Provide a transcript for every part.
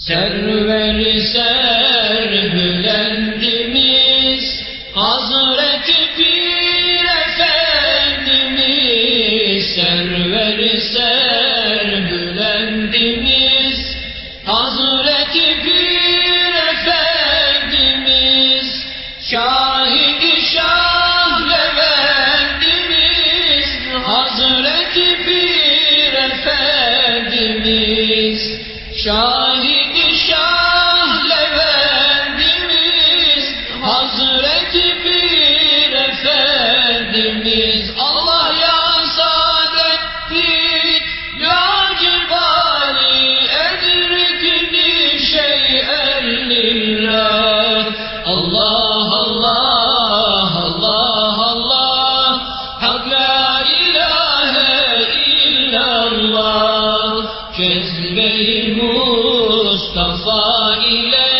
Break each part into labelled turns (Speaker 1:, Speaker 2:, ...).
Speaker 1: Server ser Hazreti Pir Efendimiz. Server ser Hazreti Pir Efendimiz. Şahidi Şah Levendimiz Hazreti Pir Efendimiz. Şahidi Allah Allah Allah Allah. Hak la ilahe illallah. Cezbe-i Mustafa ile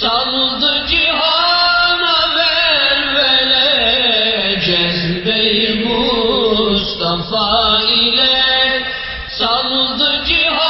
Speaker 1: saldı cihana velvele. Cezbe-i Mustafa ile saldı cihana